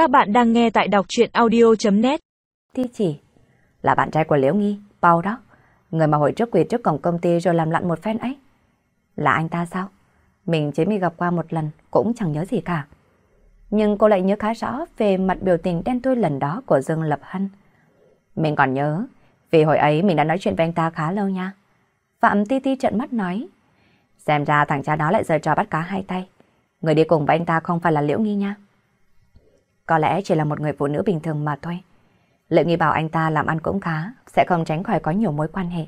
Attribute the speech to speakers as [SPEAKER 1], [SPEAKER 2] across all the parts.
[SPEAKER 1] Các bạn đang nghe tại đọc chuyện audio.net
[SPEAKER 2] Ti chỉ là bạn trai của Liễu Nghi, Paul đó. Người mà hồi trước quỳ trước cổng công ty rồi làm lặn một phen ấy. Là anh ta sao? Mình chỉ mới gặp qua một lần, cũng chẳng nhớ gì cả. Nhưng cô lại nhớ khá rõ về mặt biểu tình đen thui lần đó của Dương Lập Hân. Mình còn nhớ, vì hồi ấy mình đã nói chuyện với anh ta khá lâu nha. Phạm Ti Ti trợn mắt nói. Xem ra thằng cha đó lại rời trò bắt cá hai tay. Người đi cùng với anh ta không phải là Liễu Nghi nha. Có lẽ chỉ là một người phụ nữ bình thường mà thôi. Liễu Nghi bảo anh ta làm ăn cũng khá, sẽ không tránh khỏi có nhiều mối quan hệ.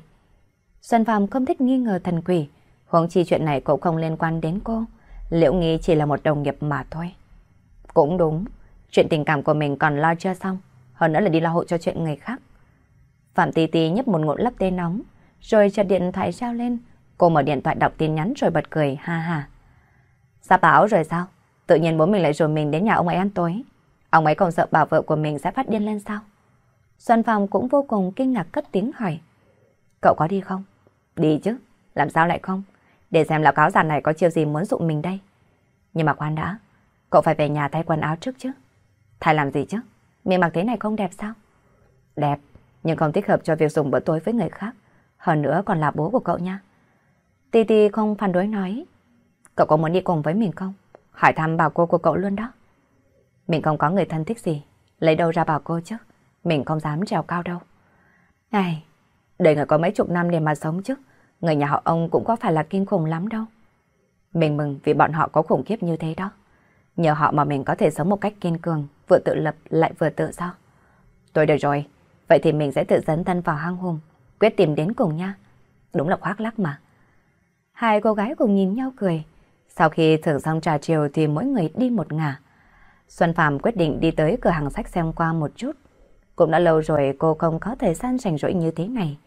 [SPEAKER 2] Xuân Phạm không thích nghi ngờ thần quỷ, huống chi chuyện này cũng không liên quan đến cô. Liễu Nghi chỉ là một đồng nghiệp mà thôi. Cũng đúng, chuyện tình cảm của mình còn lo chưa xong, hơn nữa là đi lo hộ cho chuyện người khác. Phạm Tì Tì nhấp một ngụm lấp tê nóng, rồi chợt điện thoại rao lên. Cô mở điện thoại đọc tin nhắn rồi bật cười ha ha. Sắp báo rồi sao? Tự nhiên bố mình lại rồi mình đến nhà ông ấy ăn tối. Ông ấy còn sợ bà vợ của mình sẽ phát điên lên sao? Xuân Phong cũng vô cùng kinh ngạc cất tiếng hỏi. Cậu có đi không? Đi chứ, làm sao lại không? Để xem lão cáo già này có chiêu gì muốn dụ mình đây. Nhưng mà khoan đã, cậu phải về nhà thay quần áo trước chứ. Thay làm gì chứ? Mình mặc thế này không đẹp sao? Đẹp, nhưng không thích hợp cho việc dùng bữa tối với người khác. Hơn nữa còn là bố của cậu nha. Tì Tì không phản đối nói. Cậu có muốn đi cùng với mình không? Hỏi thăm bảo cô của cậu luôn đó. Mình không có người thân thích gì. Lấy đâu ra bảo cô chứ? Mình không dám trèo cao đâu. Này, đời người có mấy chục năm để mà sống chứ. Người nhà họ ông cũng có phải là kinh khủng lắm đâu. Mình mừng vì bọn họ có khủng khiếp như thế đó. Nhờ họ mà mình có thể sống một cách kiên cường, vừa tự lập lại vừa tự do. Tôi được rồi, vậy thì mình sẽ tự dấn thân vào hang hùng, quyết tìm đến cùng nha. Đúng là khoác lắc mà. Hai cô gái cùng nhìn nhau cười. Sau khi thưởng xong trà chiều thì mỗi người đi một ngả. Xuân Phạm quyết định đi tới cửa hàng sách xem qua một chút. Cũng đã lâu rồi cô không có thời gian rảnh rỗi như thế này.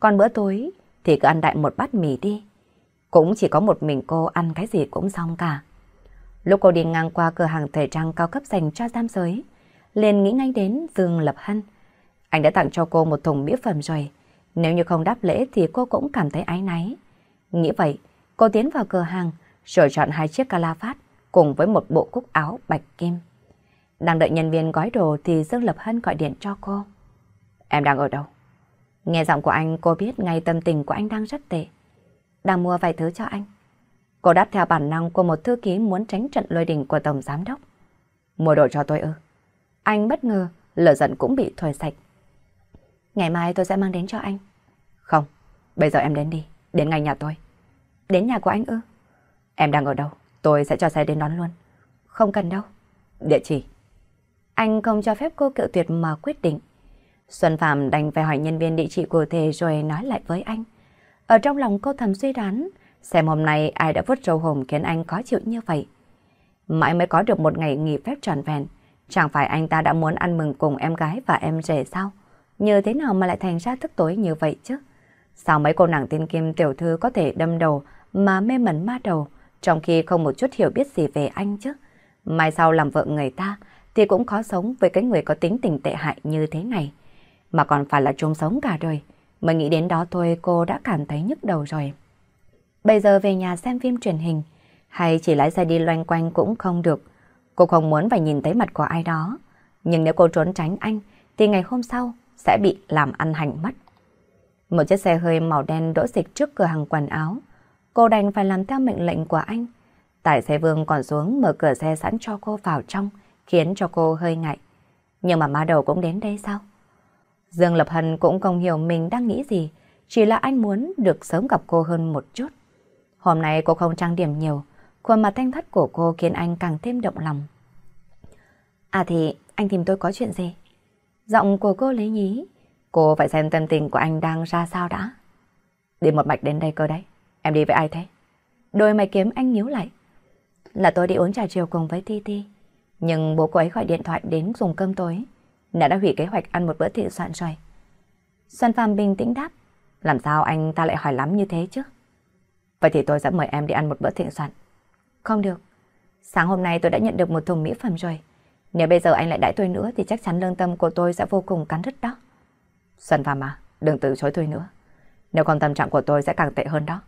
[SPEAKER 2] Còn bữa tối thì cứ ăn đại một bát mì đi. Cũng chỉ có một mình cô ăn cái gì cũng xong cả. Lúc cô đi ngang qua cửa hàng thời trang cao cấp dành cho giam giới, liền nghĩ ngay đến Dương Lập Hân. Anh đã tặng cho cô một thùng mỹ phẩm rồi. Nếu như không đáp lễ thì cô cũng cảm thấy áy náy. Nghĩ vậy, cô tiến vào cửa hàng, rồi chọn hai chiếc cala phát cùng với một bộ cúc áo bạch kim. Đang đợi nhân viên gói đồ thì Dương Lập Hân gọi điện cho cô. Em đang ở đâu? Nghe giọng của anh cô biết ngay tâm tình của anh đang rất tệ. Đang mua vài thứ cho anh. Cô đáp theo bản năng của một thư ký muốn tránh trận lôi đình của Tổng Giám Đốc. Mua đồ cho tôi ư? Anh bất ngờ, lửa giận cũng bị thổi sạch. Ngày mai tôi sẽ mang đến cho anh. Không, bây giờ em đến đi, đến ngay nhà tôi. Đến nhà của anh ư? Em đang ở đâu? Tôi sẽ cho xe đến đón luôn. Không cần đâu. Địa chỉ. Anh không cho phép cô cự tuyệt mà quyết định. Xuân Phạm đành phải hỏi nhân viên địa chỉ cụ thể rồi nói lại với anh. Ở trong lòng cô thầm suy đoán, xem hôm nay ai đã vứt râu hồng khiến anh khó chịu như vậy. Mãi mới có được một ngày nghỉ phép tròn vẹn, chẳng phải anh ta đã muốn ăn mừng cùng em gái và em rể sao? Như thế nào mà lại thành ra thức tối như vậy chứ? Sao mấy cô nàng tiên kim tiểu thư có thể đâm đầu mà mê mẩn ma đầu, trong khi không một chút hiểu biết gì về anh chứ? Mai sau làm vợ người ta thì cũng khó sống với cái người có tính tình tệ hại như thế này. Mà còn phải là chung sống cả đời. Mới nghĩ đến đó thôi cô đã cảm thấy nhức đầu rồi. Bây giờ về nhà xem phim truyền hình, hay chỉ lái xe đi loanh quanh cũng không được. Cô không muốn phải nhìn thấy mặt của ai đó. Nhưng nếu cô trốn tránh anh, thì ngày hôm sau sẽ bị làm ăn hành mất. Một chiếc xe hơi màu đen đỗ dịch trước cửa hàng quần áo. Cô đành phải làm theo mệnh lệnh của anh. Tài xế Vương còn xuống mở cửa xe sẵn cho cô vào trong, khiến cho cô hơi ngại. Nhưng mà má đầu cũng đến đây sao? Dương Lập Hân cũng không hiểu mình đang nghĩ gì, chỉ là anh muốn được sớm gặp cô hơn một chút. Hôm nay cô không trang điểm nhiều, khuôn mặt thanh thắt của cô khiến anh càng thêm động lòng. À thì anh tìm tôi có chuyện gì? Giọng của cô lấy nhí, cô phải xem tâm tình của anh đang ra sao đã. Đi một mạch đến đây cơ đấy, em đi với ai thế? Đôi mày kiếm anh nhíu lại. Là tôi đi uống trà chiều cùng với Titi. Nhưng bố cô ấy gọi điện thoại đến dùng cơm tối. Đã đã hủy kế hoạch ăn một bữa thị soạn rồi. Xuân Phạm bình tĩnh đáp. Làm sao anh ta lại hỏi lắm như thế chứ? Vậy thì tôi sẽ mời em đi ăn một bữa thịnh soạn. Không được. Sáng hôm nay tôi đã nhận được một thùng mỹ phẩm rồi. Nếu bây giờ anh lại đãi tôi nữa thì chắc chắn lương tâm của tôi sẽ vô cùng cắn rứt đó. Xuân Phạm à, đừng từ chối tôi nữa. Nếu còn tâm trạng của tôi sẽ càng tệ hơn đó.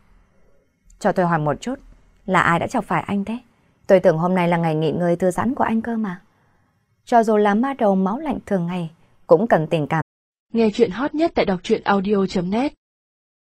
[SPEAKER 2] Cho tôi hỏi một chút, là ai đã chọc phải anh thế? Tôi tưởng hôm nay là ngày nghỉ ngơi thư giãn của anh cơ mà. Cho dù là ma đầu máu lạnh thường ngày, cũng cần tình cảm.
[SPEAKER 1] Nghe chuyện hot nhất tại đọc truyện audio.net